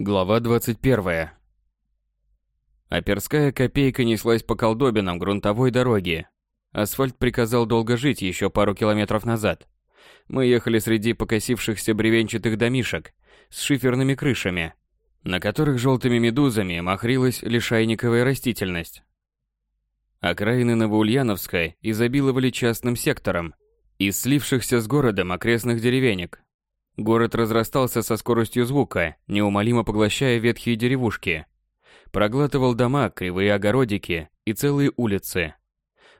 Глава 21. Оперская копейка неслась по колдобинам грунтовой дороги. Асфальт приказал долго жить еще пару километров назад. Мы ехали среди покосившихся бревенчатых домишек с шиферными крышами, на которых желтыми медузами махрилась лишайниковая растительность. Окраины Новоульяновска изобиловали частным сектором из слившихся с городом окрестных деревенек, Город разрастался со скоростью звука, неумолимо поглощая ветхие деревушки. Проглатывал дома, кривые огородики и целые улицы.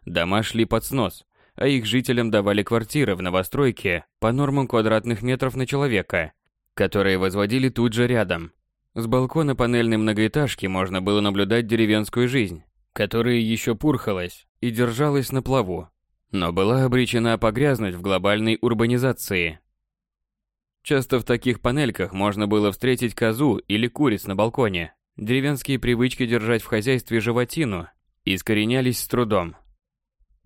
Дома шли под снос, а их жителям давали квартиры в новостройке по нормам квадратных метров на человека, которые возводили тут же рядом. С балкона панельной многоэтажки можно было наблюдать деревенскую жизнь, которая еще пурхалась и держалась на плаву, но была обречена погрязнуть в глобальной урбанизации. Часто в таких панельках можно было встретить козу или куриц на балконе. Деревенские привычки держать в хозяйстве животину искоренялись с трудом.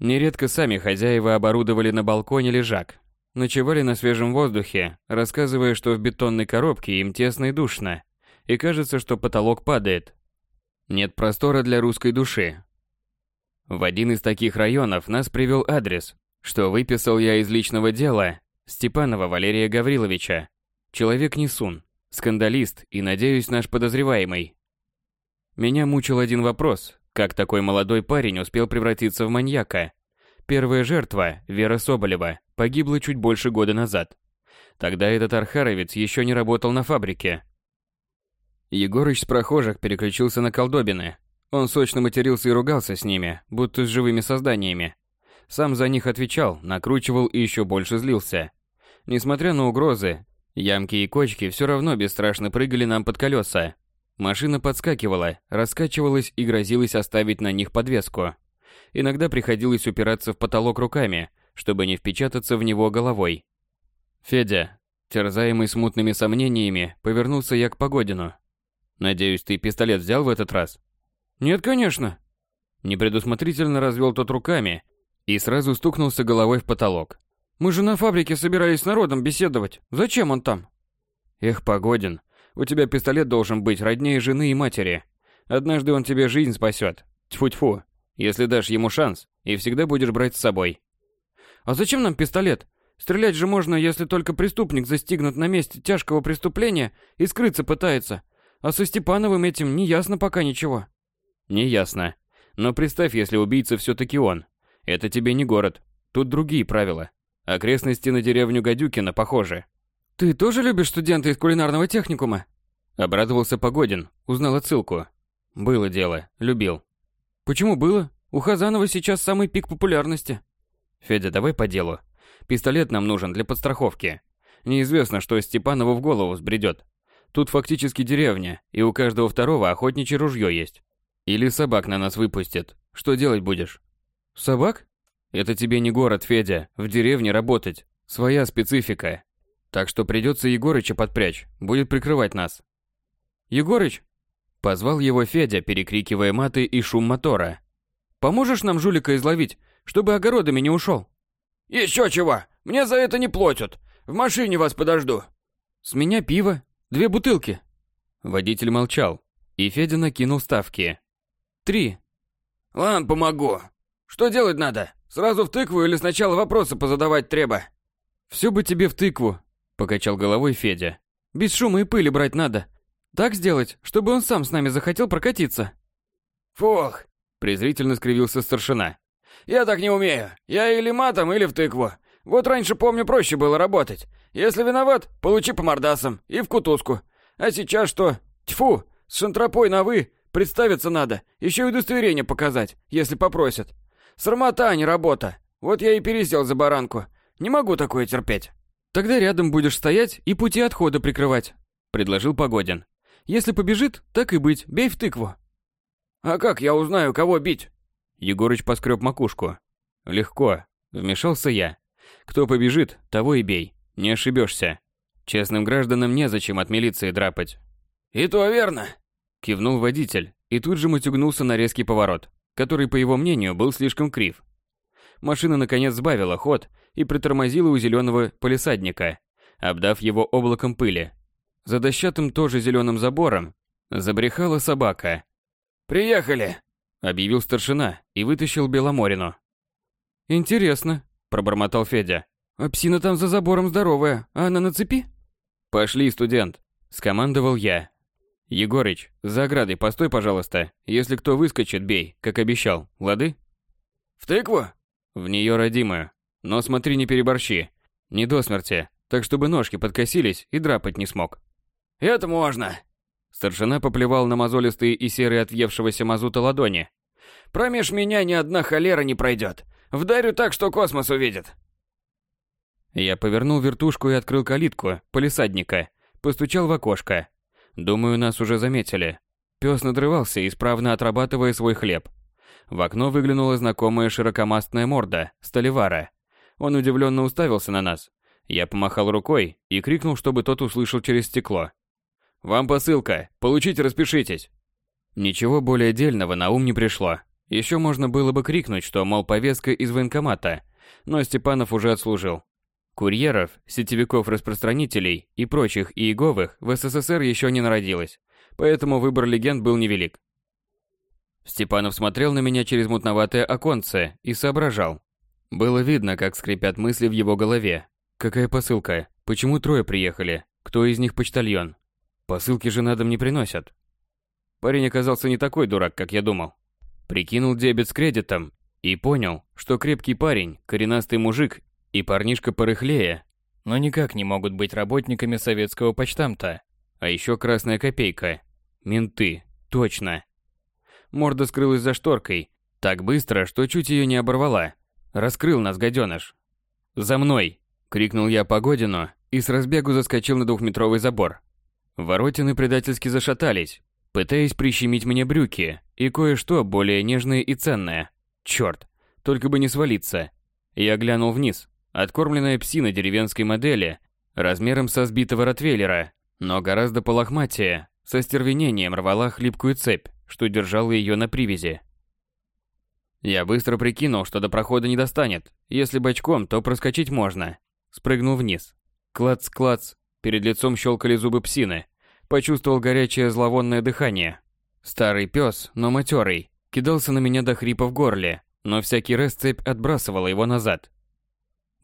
Нередко сами хозяева оборудовали на балконе лежак. Ночевали на свежем воздухе, рассказывая, что в бетонной коробке им тесно и душно, и кажется, что потолок падает. Нет простора для русской души. В один из таких районов нас привел адрес, что выписал я из личного дела Степанова Валерия Гавриловича. Человек несун, скандалист и, надеюсь, наш подозреваемый. Меня мучил один вопрос, как такой молодой парень успел превратиться в маньяка. Первая жертва, Вера Соболева, погибла чуть больше года назад. Тогда этот архаровец еще не работал на фабрике. Егорыч с прохожих переключился на колдобины. Он сочно матерился и ругался с ними, будто с живыми созданиями. Сам за них отвечал, накручивал и еще больше злился. Несмотря на угрозы, ямки и кочки все равно бесстрашно прыгали нам под колеса. Машина подскакивала, раскачивалась и грозилась оставить на них подвеску. Иногда приходилось упираться в потолок руками, чтобы не впечататься в него головой. «Федя», терзаемый смутными сомнениями, повернулся я к Погодину. «Надеюсь, ты пистолет взял в этот раз?» «Нет, конечно». Непредусмотрительно развел тот руками и сразу стукнулся головой в потолок. «Мы же на фабрике собирались с народом беседовать. Зачем он там?» «Эх, Погодин, у тебя пистолет должен быть роднее жены и матери. Однажды он тебе жизнь спасет. Тьфу-тьфу, если дашь ему шанс, и всегда будешь брать с собой». «А зачем нам пистолет? Стрелять же можно, если только преступник застигнут на месте тяжкого преступления и скрыться пытается. А со Степановым этим не ясно пока ничего». «Не ясно. Но представь, если убийца все-таки он. Это тебе не город. Тут другие правила. Окрестности на деревню Гадюкина похожи. Ты тоже любишь студента из кулинарного техникума? Обрадовался Погодин, узнал отсылку. Было дело, любил. Почему было? У Хазанова сейчас самый пик популярности. Федя, давай по делу. Пистолет нам нужен для подстраховки. Неизвестно, что Степанову в голову сбредет. Тут фактически деревня, и у каждого второго охотничье ружье есть. Или собак на нас выпустят. Что делать будешь? Собак? Это тебе не город, Федя, в деревне работать. Своя специфика. Так что придется Егорыча подпрячь, будет прикрывать нас. Егорыч? Позвал его Федя, перекрикивая маты и шум мотора. Поможешь нам жулика изловить, чтобы огородами не ушел? Еще чего, мне за это не платят. В машине вас подожду. С меня пиво, две бутылки. Водитель молчал, и Федя накинул ставки. Три. Ладно, помогу. Что делать надо? Сразу в тыкву или сначала вопросы позадавать треба? Все бы тебе в тыкву, покачал головой Федя. Без шума и пыли брать надо. Так сделать, чтобы он сам с нами захотел прокатиться. Фух, презрительно скривился старшина. Я так не умею. Я или матом, или в тыкву. Вот раньше, помню, проще было работать. Если виноват, получи по мордасам и в кутузку. А сейчас что? Тьфу, с шантропой на «вы» представиться надо. Еще и удостоверение показать, если попросят. Срамота, а не работа. Вот я и пересел за баранку. Не могу такое терпеть. Тогда рядом будешь стоять и пути отхода прикрывать, предложил Погодин. Если побежит, так и быть, бей в тыкву. А как я узнаю, кого бить? Егорыч поскреб макушку. Легко, вмешался я. Кто побежит, того и бей. Не ошибешься. Честным гражданам незачем от милиции драпать. И то верно, кивнул водитель и тут же мотюгнулся на резкий поворот который, по его мнению, был слишком крив. Машина наконец сбавила ход и притормозила у зеленого полисадника, обдав его облаком пыли. За дощатым тоже зеленым забором забрехала собака. «Приехали!» — объявил старшина и вытащил Беломорину. «Интересно», — пробормотал Федя. «А псина там за забором здоровая, а она на цепи?» «Пошли, студент», — скомандовал я. «Егорыч, за оградой постой, пожалуйста. Если кто выскочит, бей, как обещал, лады?» «В тыкву?» «В нее родимую. Но смотри, не переборщи. Не до смерти, так чтобы ножки подкосились и драпать не смог». «Это можно!» Старшина поплевал на мозолистые и серые от въевшегося мазута ладони. «Промеж меня ни одна холера не пройдет. Вдарю так, что космос увидит». Я повернул вертушку и открыл калитку полисадника. Постучал в окошко. Думаю, нас уже заметили. Пес надрывался, исправно отрабатывая свой хлеб. В окно выглянула знакомая широкомастная морда, Столивара. Он удивленно уставился на нас. Я помахал рукой и крикнул, чтобы тот услышал через стекло. «Вам посылка! Получите, распишитесь!» Ничего более дельного на ум не пришло. Еще можно было бы крикнуть, что, мол, повестка из военкомата, но Степанов уже отслужил. Курьеров, сетевиков-распространителей и прочих иеговых в СССР еще не народилось, поэтому выбор легенд был невелик. Степанов смотрел на меня через мутноватое оконце и соображал. Было видно, как скрипят мысли в его голове. Какая посылка? Почему трое приехали? Кто из них почтальон? Посылки же на дом не приносят. Парень оказался не такой дурак, как я думал. Прикинул дебет с кредитом и понял, что крепкий парень, коренастый мужик и парнишка порыхлее, но никак не могут быть работниками советского почтамта. А еще красная копейка. Менты. Точно. Морда скрылась за шторкой. Так быстро, что чуть ее не оборвала. Раскрыл нас гаденыш. «За мной!» — крикнул я Погодину и с разбегу заскочил на двухметровый забор. Воротины предательски зашатались, пытаясь прищемить мне брюки и кое-что более нежное и ценное. Черт, только бы не свалиться. Я глянул вниз. Откормленная псина деревенской модели, размером со сбитого ротвейлера, но гораздо полохматее, со стервенением рвала хлипкую цепь, что держала ее на привязи. Я быстро прикинул, что до прохода не достанет. Если бочком, то проскочить можно. Спрыгнул вниз. Клац-клац. Перед лицом щелкали зубы псины. Почувствовал горячее зловонное дыхание. Старый пес, но матерый, кидался на меня до хрипа в горле, но всякий раз цепь отбрасывала его назад.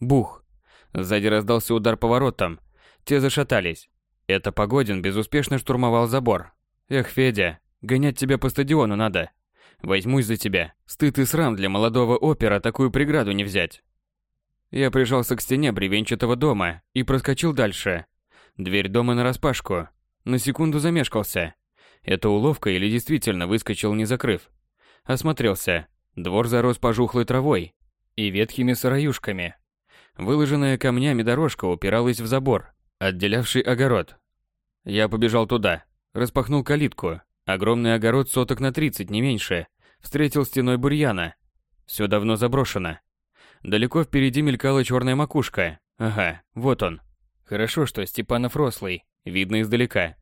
Бух. Сзади раздался удар поворотом. Те зашатались. Это Погодин безуспешно штурмовал забор. Эх, Федя, гонять тебя по стадиону надо. Возьмусь за тебя. Стыд и срам для молодого опера такую преграду не взять. Я прижался к стене бревенчатого дома и проскочил дальше. Дверь дома нараспашку. На секунду замешкался. Это уловка или действительно выскочил, не закрыв? Осмотрелся. Двор зарос пожухлой травой и ветхими сыроюшками. Выложенная камнями дорожка упиралась в забор, отделявший огород. Я побежал туда, распахнул калитку. Огромный огород соток на 30, не меньше. Встретил стеной бурьяна. Все давно заброшено. Далеко впереди мелькала черная макушка. Ага, вот он. Хорошо, что Степанов рослый, видно издалека.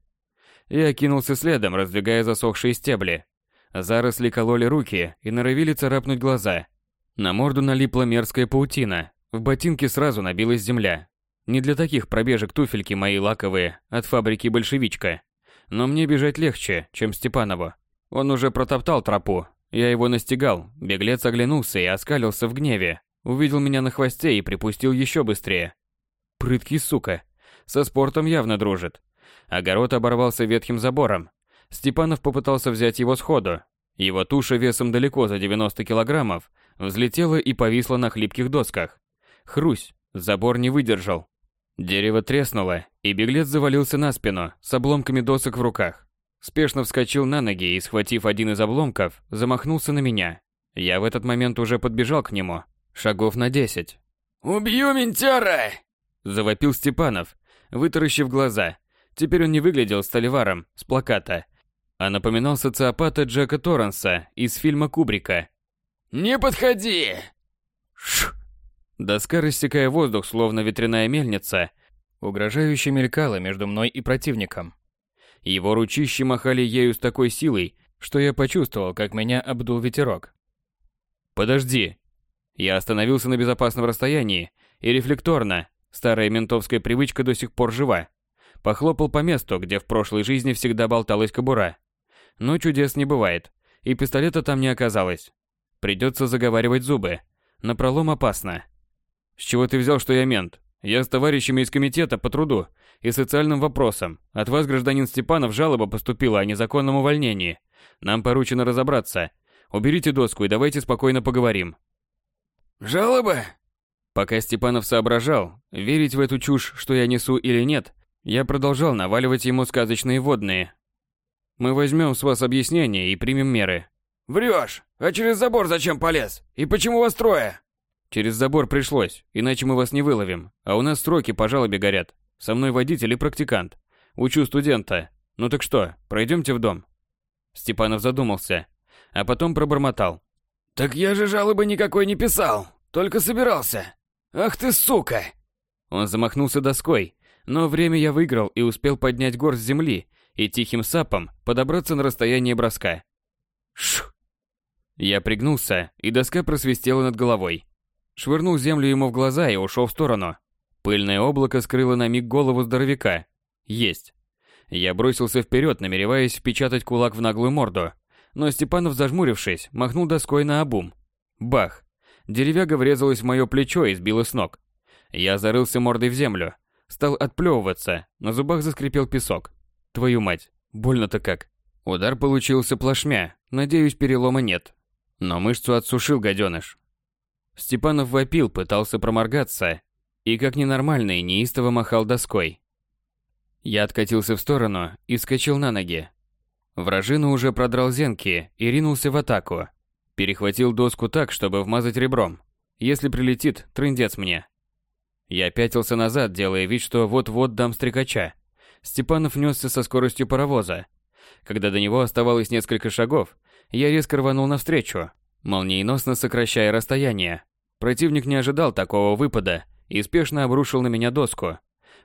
Я кинулся следом, раздвигая засохшие стебли. Заросли кололи руки и норовили царапнуть глаза. На морду налипла мерзкая паутина, в ботинке сразу набилась земля. Не для таких пробежек туфельки мои лаковые, от фабрики «Большевичка». Но мне бежать легче, чем Степанову. Он уже протоптал тропу. Я его настигал. Беглец оглянулся и оскалился в гневе. Увидел меня на хвосте и припустил еще быстрее. Прыткий сука. Со спортом явно дружит. Огород оборвался ветхим забором. Степанов попытался взять его сходу. Его туша весом далеко за 90 килограммов взлетела и повисла на хлипких досках. Хрусь, забор не выдержал. Дерево треснуло, и беглец завалился на спину, с обломками досок в руках. Спешно вскочил на ноги и, схватив один из обломков, замахнулся на меня. Я в этот момент уже подбежал к нему, шагов на десять. «Убью ментяра!» – завопил Степанов, вытаращив глаза. Теперь он не выглядел столеваром с плаката, а напоминал социопата Джека Торренса из фильма Кубрика. «Не подходи!» Ш Доска, рассекая воздух, словно ветряная мельница, угрожающе мелькала между мной и противником. Его ручищи махали ею с такой силой, что я почувствовал, как меня обдул ветерок. «Подожди!» Я остановился на безопасном расстоянии и рефлекторно, старая ментовская привычка до сих пор жива, Похлопал по месту, где в прошлой жизни всегда болталась кобура. Но чудес не бывает, и пистолета там не оказалось. Придется заговаривать зубы. Напролом опасно. С чего ты взял, что я мент? Я с товарищами из комитета по труду и социальным вопросам. От вас, гражданин Степанов, жалоба поступила о незаконном увольнении. Нам поручено разобраться. Уберите доску и давайте спокойно поговорим. Жалоба? Пока Степанов соображал, верить в эту чушь, что я несу или нет, я продолжал наваливать ему сказочные водные. Мы возьмем с вас объяснение и примем меры. Врешь! А через забор зачем полез? И почему вас трое? Через забор пришлось, иначе мы вас не выловим. А у нас сроки по жалобе горят. Со мной водитель и практикант. Учу студента. Ну так что, пройдемте в дом? Степанов задумался, а потом пробормотал. Так я же жалобы никакой не писал, только собирался. Ах ты сука! Он замахнулся доской, но время я выиграл и успел поднять горсть земли и тихим сапом подобраться на расстояние броска. Шу! Я пригнулся, и доска просвистела над головой. Швырнул землю ему в глаза и ушел в сторону. Пыльное облако скрыло на миг голову здоровяка. Есть. Я бросился вперед, намереваясь впечатать кулак в наглую морду. Но Степанов, зажмурившись, махнул доской на обум. Бах! Деревяга врезалась в мое плечо и сбила с ног. Я зарылся мордой в землю. Стал отплевываться, на зубах заскрипел песок. Твою мать, больно-то как. Удар получился плашмя, надеюсь, перелома нет. Но мышцу отсушил гаденыш. Степанов вопил, пытался проморгаться, и как ненормальный неистово махал доской. Я откатился в сторону и вскочил на ноги. Вражина уже продрал зенки и ринулся в атаку. Перехватил доску так, чтобы вмазать ребром. Если прилетит, трындец мне. Я пятился назад, делая вид, что вот-вот дам стрекача. Степанов несся со скоростью паровоза. Когда до него оставалось несколько шагов, я резко рванул навстречу, молниеносно сокращая расстояние. Противник не ожидал такого выпада и спешно обрушил на меня доску.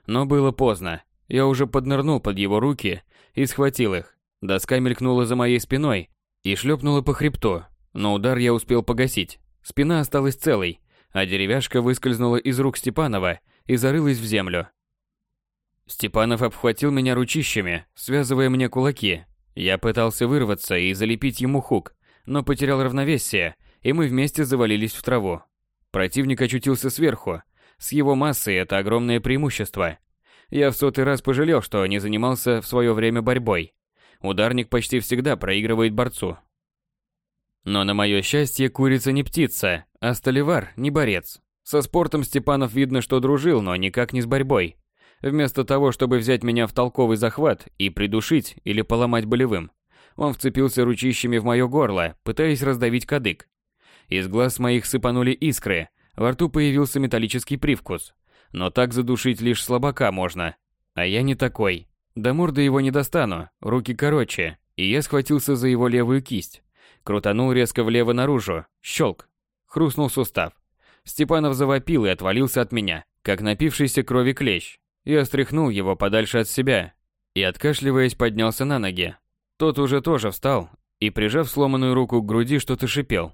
Но было поздно. Я уже поднырнул под его руки и схватил их. Доска мелькнула за моей спиной и шлепнула по хребту, но удар я успел погасить. Спина осталась целой, а деревяшка выскользнула из рук Степанова и зарылась в землю. Степанов обхватил меня ручищами, связывая мне кулаки. Я пытался вырваться и залепить ему хук, но потерял равновесие, и мы вместе завалились в траву. Противник очутился сверху, с его массой это огромное преимущество. Я в сотый раз пожалел, что не занимался в свое время борьбой. Ударник почти всегда проигрывает борцу. Но на мое счастье, курица не птица, а столевар не борец. Со спортом Степанов видно, что дружил, но никак не с борьбой. Вместо того, чтобы взять меня в толковый захват и придушить или поломать болевым, он вцепился ручищами в мое горло, пытаясь раздавить кадык. Из глаз моих сыпанули искры, во рту появился металлический привкус. Но так задушить лишь слабака можно. А я не такой. До морды его не достану, руки короче, и я схватился за его левую кисть. Крутанул резко влево наружу, щелк. Хрустнул сустав. Степанов завопил и отвалился от меня, как напившийся крови клещ. Я стряхнул его подальше от себя и, откашливаясь, поднялся на ноги. Тот уже тоже встал и, прижав сломанную руку к груди, что-то шипел.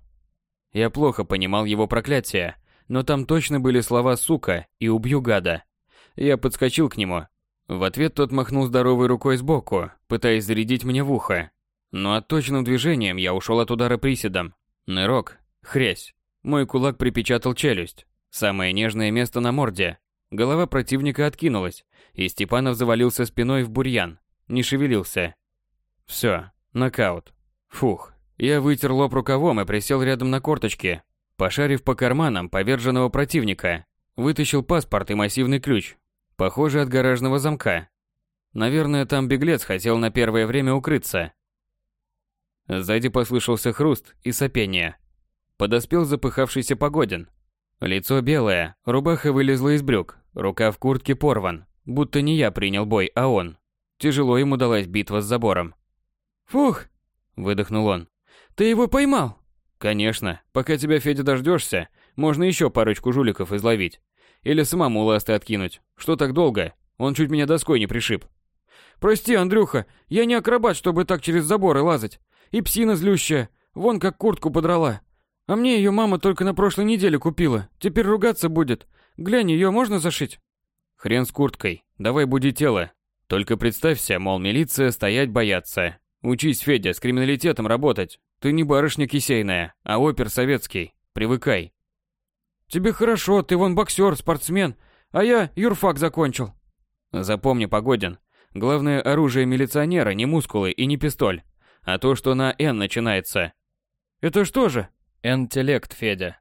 Я плохо понимал его проклятие, но там точно были слова «сука» и «убью гада». Я подскочил к нему. В ответ тот махнул здоровой рукой сбоку, пытаясь зарядить мне в ухо. Но от точным движением я ушел от удара приседом. Нырок, хрясь. Мой кулак припечатал челюсть. Самое нежное место на морде. Голова противника откинулась, и Степанов завалился спиной в бурьян. Не шевелился. Все, нокаут. Фух. Я вытер лоб рукавом и присел рядом на корточке, Пошарив по карманам поверженного противника, вытащил паспорт и массивный ключ, похожий от гаражного замка. Наверное, там беглец хотел на первое время укрыться. Сзади послышался хруст и сопение. Подоспел запыхавшийся Погодин. Лицо белое, рубаха вылезла из брюк, рука в куртке порван, будто не я принял бой, а он. Тяжело ему далась битва с забором. «Фух!» – выдохнул он. «Ты его поймал!» Конечно, пока тебя, Федя, дождешься, можно еще парочку жуликов изловить. Или самому ласты откинуть. Что так долго? Он чуть меня доской не пришиб. Прости, Андрюха, я не акробат, чтобы так через заборы лазать. И псина злющая, вон как куртку подрала. А мне ее мама только на прошлой неделе купила. Теперь ругаться будет. Глянь, ее можно зашить? Хрен с курткой. Давай буди тело. Только представься, мол, милиция стоять боятся. Учись, Федя, с криминалитетом работать. Ты не барышня кисейная, а опер советский. Привыкай. Тебе хорошо, ты вон боксер, спортсмен, а я юрфак закончил. Запомни, Погодин, главное оружие милиционера не мускулы и не пистоль, а то, что на «Н» начинается. Это что же? Интеллект, Федя.